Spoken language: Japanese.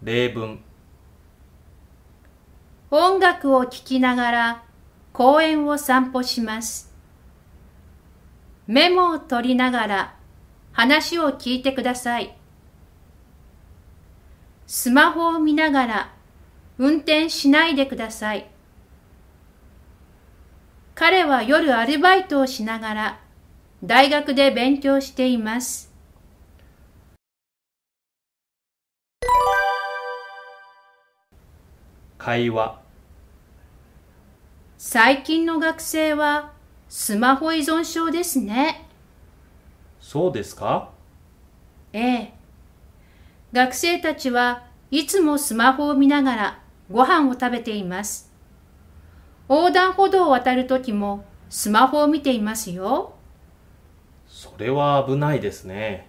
例文音楽を聴きながら公園を散歩します。メモを取りながら話を聞いてください。スマホを見ながら運転しないでください。彼は夜アルバイトをしながら大学で勉強しています。会話最近の学生はスマホ依存症ですね。そうですか？ええ。学生たちはいつもスマホを見ながらご飯を食べています。横断歩道を渡るときもスマホを見ていますよ。それは危ないですね